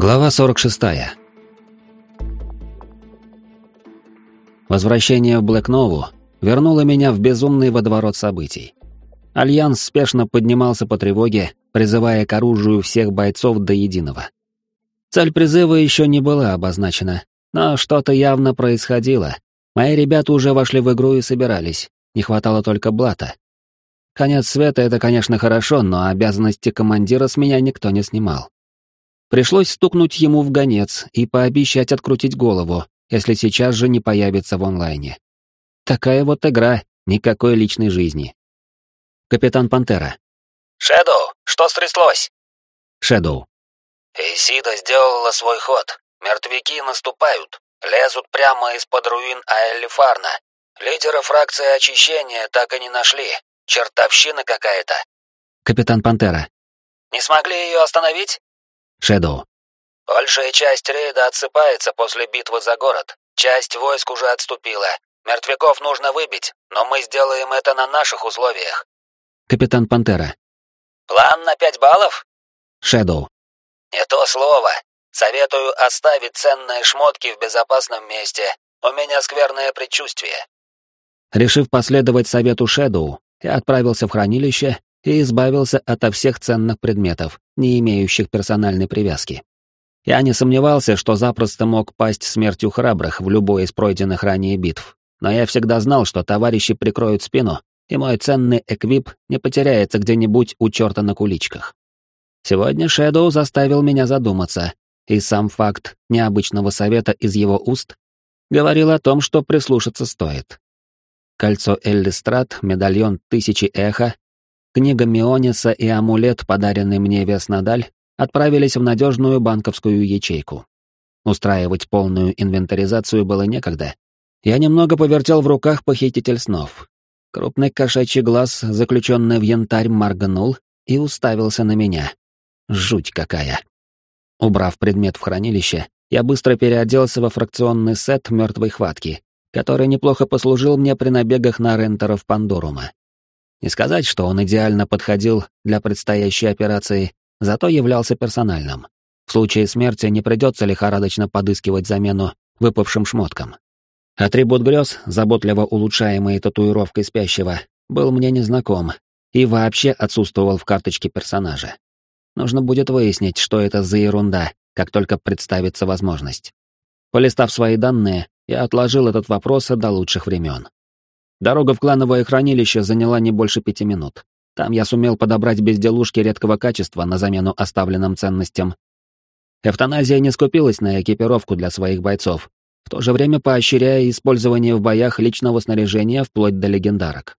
Глава 46. Возвращение в Блэкнову вернуло меня в безумный водоворот событий. Альянс спешно поднимался по тревоге, призывая к оружию всех бойцов до единого. Цель призыва еще не была обозначена, но что-то явно происходило. Мои ребята уже вошли в игру и собирались, не хватало только блата. Конец света — это, конечно, хорошо, но обязанности командира с меня никто не снимал. Пришлось стукнуть ему в гонец и пообещать открутить голову, если сейчас же не появится в онлайне. Такая вот игра, никакой личной жизни. Капитан Пантера. «Шэдоу, что стряслось?» Шэдоу. «Исида сделала свой ход. Мертвяки наступают. Лезут прямо из-под руин Аэльфарна. Лидера фракции очищения так и не нашли. Чертовщина какая-то. Капитан Пантера. Не смогли ее остановить? Шэдоу. Большая часть рейда отсыпается после битвы за город. Часть войск уже отступила. Мертвяков нужно выбить, но мы сделаем это на наших условиях. Капитан Пантера. План на пять баллов? Шэдоу. Не то слово. Советую оставить ценные шмотки в безопасном месте. У меня скверное предчувствие. Решив последовать совету Шэдоу, я отправился в хранилище и избавился ото всех ценных предметов, не имеющих персональной привязки. Я не сомневался, что запросто мог пасть смертью храбрых в любой из пройденных ранее битв, но я всегда знал, что товарищи прикроют спину, и мой ценный эквип не потеряется где-нибудь у черта на куличках. Сегодня Шэдоу заставил меня задуматься, и сам факт необычного совета из его уст говорил о том, что прислушаться стоит. Кольцо Эллистрат, медальон Тысячи Эхо, книга Миониса и амулет, подаренный мне Веснадаль, отправились в надежную банковскую ячейку. Устраивать полную инвентаризацию было некогда. Я немного повертел в руках похититель снов. Крупный кошачий глаз, заключенный в янтарь, моргнул и уставился на меня. Жуть какая. Убрав предмет в хранилище, я быстро переоделся во фракционный сет мертвой хватки который неплохо послужил мне при набегах на рентеров Пандорума. Не сказать, что он идеально подходил для предстоящей операции, зато являлся персональным. В случае смерти не придется лихорадочно подыскивать замену выпавшим шмоткам. Атрибут грез, заботливо улучшаемый татуировкой спящего, был мне незнаком и вообще отсутствовал в карточке персонажа. Нужно будет выяснить, что это за ерунда, как только представится возможность. Полистав свои данные, я отложил этот вопрос до лучших времен. Дорога в клановое хранилище заняла не больше пяти минут. Там я сумел подобрать безделушки редкого качества на замену оставленным ценностям. Эвтаназия не скупилась на экипировку для своих бойцов, в то же время поощряя использование в боях личного снаряжения вплоть до легендарок.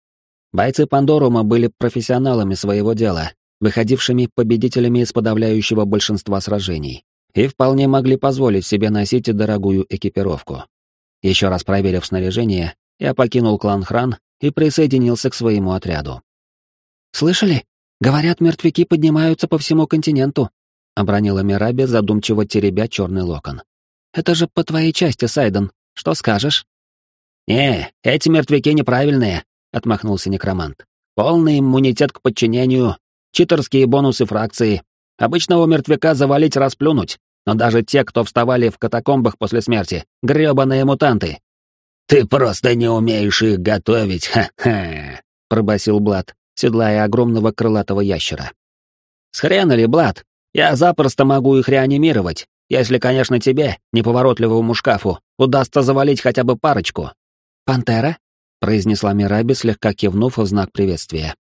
Бойцы Пандорума были профессионалами своего дела, выходившими победителями из подавляющего большинства сражений, и вполне могли позволить себе носить дорогую экипировку. Еще раз проверив снаряжение, я покинул клан Хран и присоединился к своему отряду. «Слышали? Говорят, мертвяки поднимаются по всему континенту», — обронила Мираби, задумчиво теребя черный локон. «Это же по твоей части, Сайден. Что скажешь?» «Не, эти мертвяки неправильные», — отмахнулся некромант. «Полный иммунитет к подчинению, читерские бонусы фракции. Обычного мертвяка завалить расплюнуть, но даже те, кто вставали в катакомбах после смерти, грёбаные мутанты. «Ты просто не умеешь их готовить, ха-ха!» — пробасил Блад, седлая огромного крылатого ящера. «С хрена ли, Блад? Я запросто могу их реанимировать, если, конечно, тебе, неповоротливому шкафу, удастся завалить хотя бы парочку». «Пантера?» — произнесла Мираби, слегка кивнув в знак приветствия.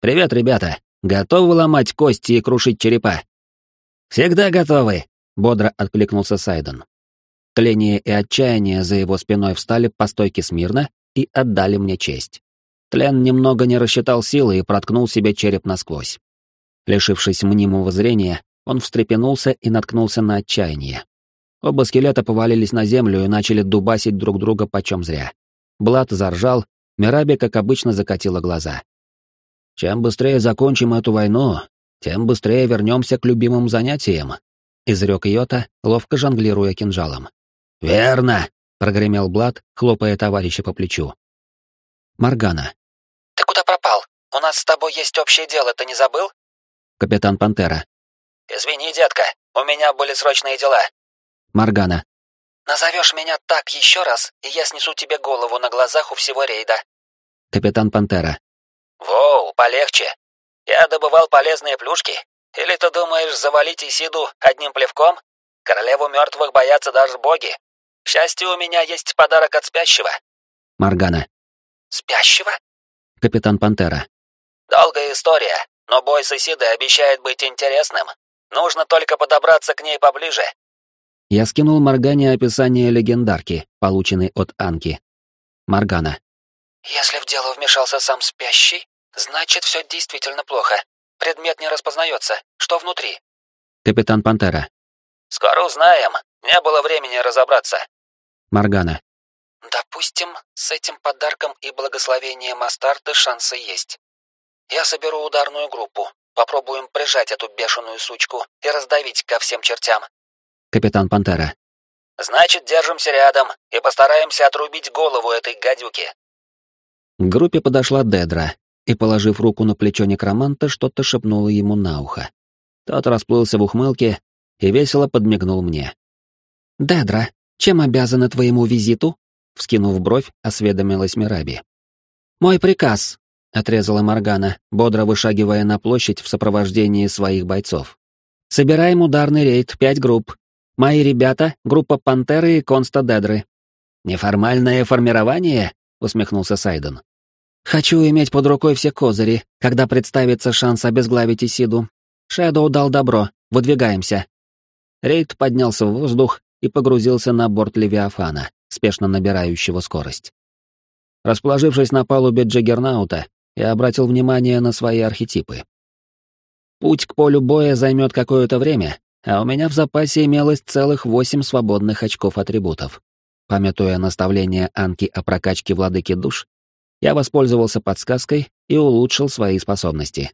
«Привет, ребята! Готовы ломать кости и крушить черепа?» «Всегда готовы!» бодро откликнулся Сайден. Тление и отчаяние за его спиной встали по стойке смирно и отдали мне честь. Тлен немного не рассчитал силы и проткнул себе череп насквозь. Лишившись мнимого зрения, он встрепенулся и наткнулся на отчаяние. Оба скелета повалились на землю и начали дубасить друг друга почем зря. Блад заржал, Мираби, как обычно, закатила глаза. «Чем быстрее закончим эту войну, тем быстрее вернемся к любимым занятиям», изрек Йота, ловко жонглируя кинжалом. «Верно!» — прогремел Блад, хлопая товарища по плечу. Маргана. «Ты куда пропал? У нас с тобой есть общее дело, ты не забыл?» Капитан Пантера. «Извини, детка, У меня были срочные дела. Маргана. Назовешь меня так еще раз, и я снесу тебе голову на глазах у всего рейда. Капитан Пантера. Воу, полегче. Я добывал полезные плюшки. Или ты думаешь завалить Исиду одним плевком? Королеву мертвых боятся даже боги. К счастью, у меня есть подарок от спящего. Маргана. Спящего? Капитан Пантера. Долгая история, но бой с Исидой обещает быть интересным. Нужно только подобраться к ней поближе. Я скинул Маргане описание легендарки, полученной от Анки. Маргана. Если в дело вмешался сам спящий, значит, все действительно плохо. Предмет не распознается. Что внутри? Капитан Пантера. Скоро узнаем. Не было времени разобраться. Маргана. Допустим, с этим подарком и благословением Астарты шансы есть. Я соберу ударную группу. Попробуем прижать эту бешеную сучку и раздавить ко всем чертям. Капитан Пантера. Значит, держимся рядом и постараемся отрубить голову этой гадюки. К группе подошла Дедра и, положив руку на плечо некроманта, что-то шепнула ему на ухо. Тот расплылся в ухмылке и весело подмигнул мне. «Дедра, чем обязана твоему визиту?» Вскинув бровь, осведомилась Мираби. «Мой приказ», — отрезала Моргана, бодро вышагивая на площадь в сопровождении своих бойцов. «Собираем ударный рейд, пять групп. Мои ребята — группа Пантеры и Конста Дедры». «Неформальное формирование?» — усмехнулся Сайден. «Хочу иметь под рукой все козыри, когда представится шанс обезглавить Исиду. Шэдоу дал добро, выдвигаемся». Рейд поднялся в воздух и погрузился на борт Левиафана, спешно набирающего скорость. Расположившись на палубе Джаггернаута, я обратил внимание на свои архетипы. Путь к полю боя займет какое-то время, а у меня в запасе имелось целых восемь свободных очков атрибутов. Памятуя наставление Анки о прокачке владыки душ, я воспользовался подсказкой и улучшил свои способности.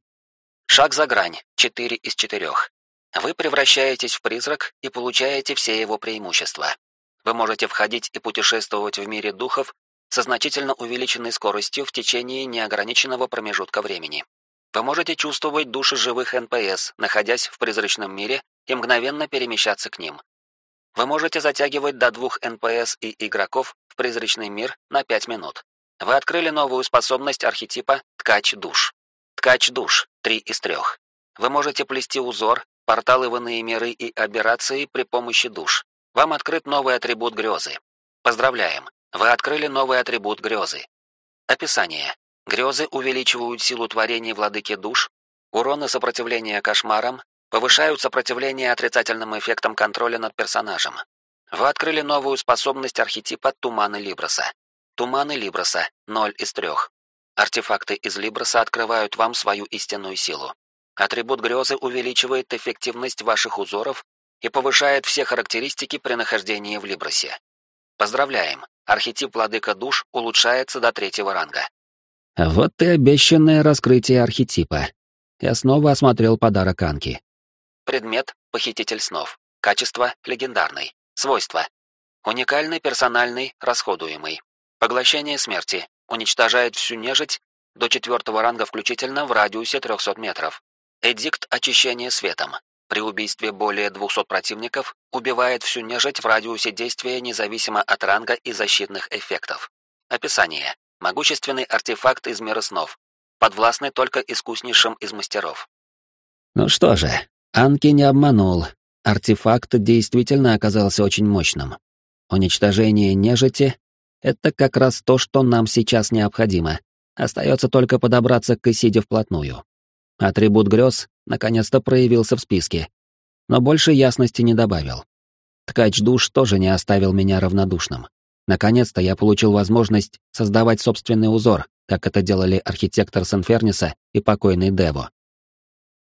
Шаг за грань. Четыре из четырех. Вы превращаетесь в призрак и получаете все его преимущества. Вы можете входить и путешествовать в мире духов со значительно увеличенной скоростью в течение неограниченного промежутка времени. Вы можете чувствовать души живых НПС, находясь в призрачном мире, и мгновенно перемещаться к ним. Вы можете затягивать до двух НПС и игроков в призрачный мир на 5 минут. Вы открыли новую способность архетипа «Ткач душ». Ткач душ — три из трех. Вы можете плести узор, порталы в иные миры и аберрации при помощи душ. Вам открыт новый атрибут грезы. Поздравляем, вы открыли новый атрибут грезы. Описание. Грезы увеличивают силу творений владыки душ, урон и сопротивление кошмарам, повышают сопротивление отрицательным эффектам контроля над персонажем. Вы открыли новую способность архетипа Туманы Либроса. Туманы Либроса — 0 из 3. Артефакты из Либроса открывают вам свою истинную силу. Атрибут грезы увеличивает эффективность ваших узоров и повышает все характеристики при нахождении в Либросе. Поздравляем! Архетип Владыка Душ улучшается до третьего ранга. Вот и обещанное раскрытие архетипа. Я снова осмотрел подарок Анки. Предмет — Похититель снов. Качество — легендарный. Свойства. Уникальный, персональный, расходуемый. Поглощение смерти. Уничтожает всю нежить до четвертого ранга включительно в радиусе 300 метров. Эдикт очищения светом. При убийстве более 200 противников убивает всю нежить в радиусе действия независимо от ранга и защитных эффектов. Описание. Могущественный артефакт из мира снов. Подвластный только искуснейшим из мастеров. Ну что же, Анки не обманул. Артефакт действительно оказался очень мощным. Уничтожение нежити — это как раз то, что нам сейчас необходимо. Остается только подобраться к Исиде вплотную. Атрибут грез наконец-то проявился в списке, но больше ясности не добавил. Ткач душ тоже не оставил меня равнодушным. Наконец-то я получил возможность создавать собственный узор, как это делали архитектор Сенферниса и покойный Дево.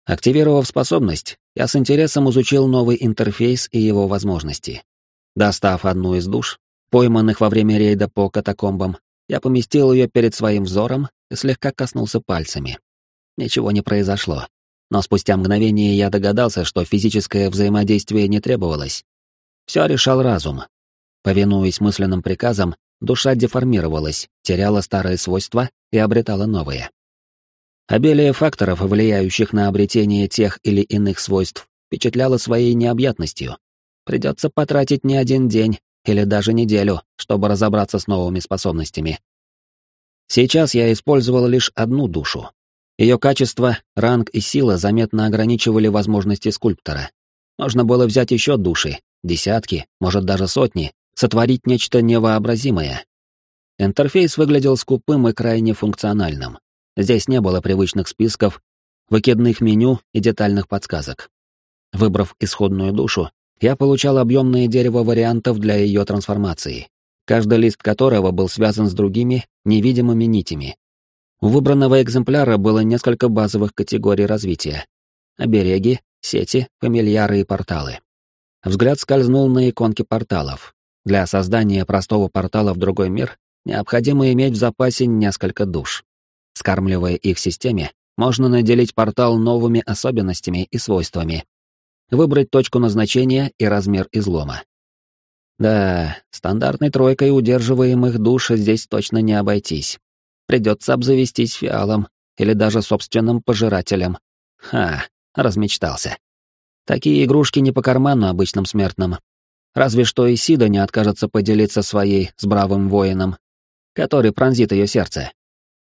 Активировав способность, я с интересом изучил новый интерфейс и его возможности. Достав одну из душ, пойманных во время рейда по катакомбам, я поместил ее перед своим взором и слегка коснулся пальцами. Ничего не произошло. Но спустя мгновение я догадался, что физическое взаимодействие не требовалось. Все решал разум. Повинуясь мысленным приказам, душа деформировалась, теряла старые свойства и обретала новые. Обилие факторов, влияющих на обретение тех или иных свойств, впечатляла своей необъятностью. Придется потратить не один день или даже неделю, чтобы разобраться с новыми способностями. Сейчас я использовал лишь одну душу. Ее качество, ранг и сила заметно ограничивали возможности скульптора. Нужно было взять еще души, десятки, может даже сотни, сотворить нечто невообразимое. Интерфейс выглядел скупым и крайне функциональным. Здесь не было привычных списков, выкидных меню и детальных подсказок. Выбрав исходную душу, я получал объемное дерево вариантов для ее трансформации, каждый лист которого был связан с другими невидимыми нитями. У выбранного экземпляра было несколько базовых категорий развития. Обереги, сети, фамильяры и порталы. Взгляд скользнул на иконки порталов. Для создания простого портала в другой мир необходимо иметь в запасе несколько душ. Скармливая их системе, можно наделить портал новыми особенностями и свойствами. Выбрать точку назначения и размер излома. Да, стандартной тройкой удерживаемых душ здесь точно не обойтись. Придется обзавестись фиалом или даже собственным пожирателем. Ха, размечтался. Такие игрушки не по карману обычным смертным. Разве что Исида не откажется поделиться своей с бравым воином, который пронзит ее сердце.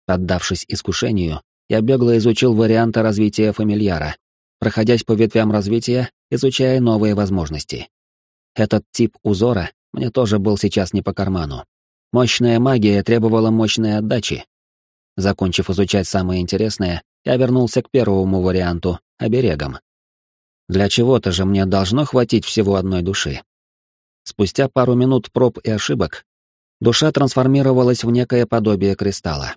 Поддавшись искушению, я бегло изучил варианты развития фамильяра, проходясь по ветвям развития, изучая новые возможности. Этот тип узора мне тоже был сейчас не по карману. Мощная магия требовала мощной отдачи. Закончив изучать самое интересное, я вернулся к первому варианту — оберегам. Для чего-то же мне должно хватить всего одной души. Спустя пару минут проб и ошибок, душа трансформировалась в некое подобие кристалла.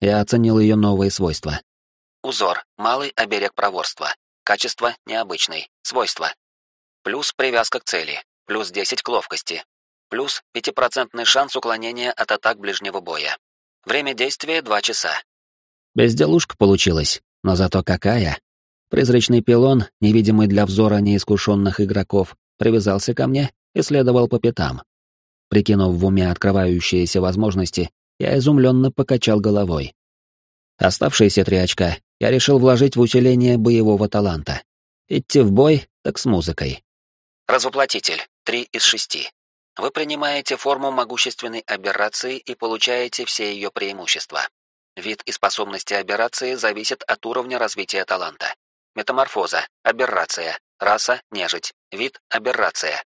Я оценил ее новые свойства. Узор. Малый оберег проворства. Качество необычный. Свойства. Плюс привязка к цели. Плюс 10 к ловкости. Плюс 5% шанс уклонения от атак ближнего боя. Время действия 2 часа. Безделушка получилась, но зато какая. Призрачный пилон, невидимый для взора неискушенных игроков, привязался ко мне и следовал по пятам. Прикинув в уме открывающиеся возможности, я изумленно покачал головой. Оставшиеся три очка я решил вложить в усиление боевого таланта. Идти в бой, так с музыкой. Развоплотитель. Три из шести. Вы принимаете форму могущественной аберрации и получаете все ее преимущества. Вид и способности аберрации зависят от уровня развития таланта. Метаморфоза, аберрация, раса, нежить, вид, аберрация.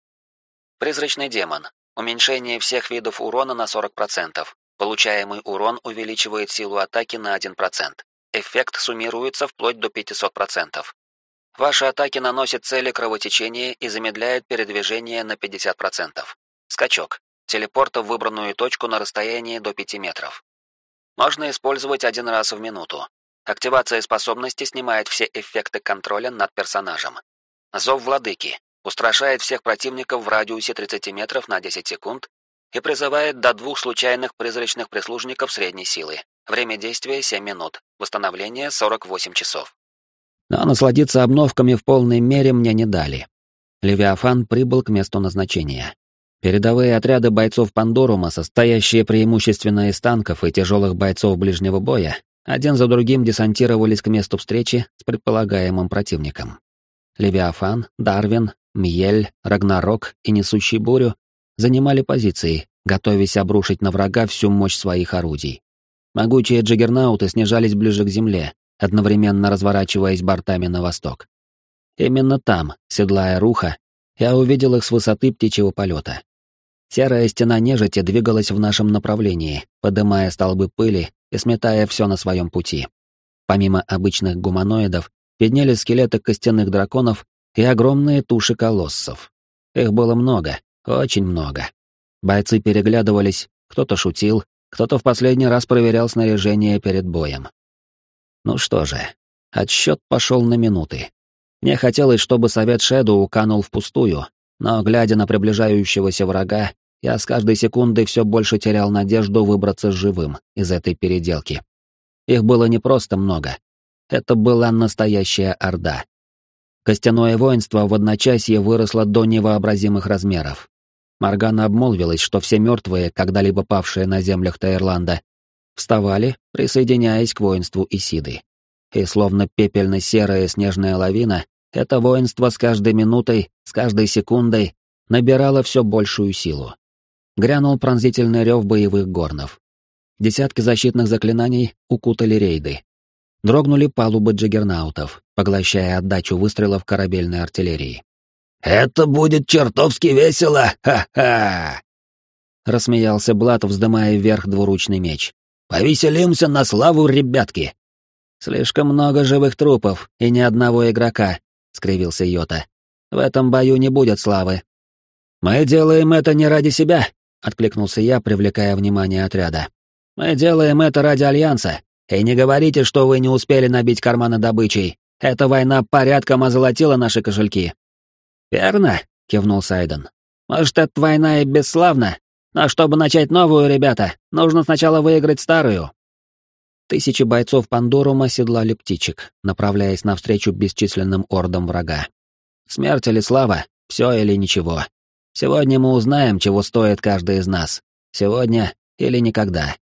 Призрачный демон. Уменьшение всех видов урона на 40%. Получаемый урон увеличивает силу атаки на 1%. Эффект суммируется вплоть до 500%. Ваши атаки наносят цели кровотечения и замедляют передвижение на 50%. Скачок. Телепорта в выбранную точку на расстоянии до 5 метров. Можно использовать один раз в минуту. Активация способности снимает все эффекты контроля над персонажем. Зов владыки. Устрашает всех противников в радиусе 30 метров на 10 секунд и призывает до двух случайных призрачных прислужников средней силы. Время действия 7 минут, восстановление 48 часов. Но насладиться обновками в полной мере мне не дали. Левиафан прибыл к месту назначения. Передовые отряды бойцов Пандорума, состоящие преимущественно из танков и тяжелых бойцов ближнего боя, один за другим десантировались к месту встречи с предполагаемым противником. Левиафан, Дарвин, Мьель, Рагнарок и Несущий Бурю занимали позиции, готовясь обрушить на врага всю мощь своих орудий. Могучие джиггернауты снижались ближе к земле, одновременно разворачиваясь бортами на восток. Именно там, седлая руха, я увидел их с высоты птичьего полета. Серая стена нежити двигалась в нашем направлении, подымая столбы пыли и сметая все на своем пути. Помимо обычных гуманоидов, виднелись скелеты костяных драконов и огромные туши колоссов. Их было много, очень много. Бойцы переглядывались, кто-то шутил, кто-то в последний раз проверял снаряжение перед боем. Ну что же, отсчет пошел на минуты. Мне хотелось, чтобы совет Шэдоу канул впустую, но, глядя на приближающегося врага, я с каждой секундой все больше терял надежду выбраться живым из этой переделки. Их было не просто много. Это была настоящая орда. Костяное воинство в одночасье выросло до невообразимых размеров. Моргана обмолвилась, что все мертвые, когда-либо павшие на землях Таирланда, вставали, присоединяясь к воинству Исиды. И словно пепельно-серая снежная лавина, это воинство с каждой минутой, с каждой секундой набирало все большую силу. Грянул пронзительный рев боевых горнов. Десятки защитных заклинаний укутали рейды. Дрогнули палубы джиггернаутов, поглощая отдачу выстрелов корабельной артиллерии. «Это будет чертовски весело! Ха-ха!» Рассмеялся Блат, вздымая вверх двуручный меч. «Повеселимся на славу, ребятки!» «Слишком много живых трупов и ни одного игрока», — скривился Йота. «В этом бою не будет славы». «Мы делаем это не ради себя», — откликнулся я, привлекая внимание отряда. «Мы делаем это ради Альянса. И не говорите, что вы не успели набить карманы добычей. Эта война порядком озолотила наши кошельки». «Верно», — кивнул Сайден. «Может, эта война и бесславна, но чтобы начать новую, ребята, нужно сначала выиграть старую». Тысячи бойцов Пандорума седлали птичек, направляясь навстречу бесчисленным ордам врага. Смерть или слава, все или ничего. Сегодня мы узнаем, чего стоит каждый из нас. Сегодня или никогда.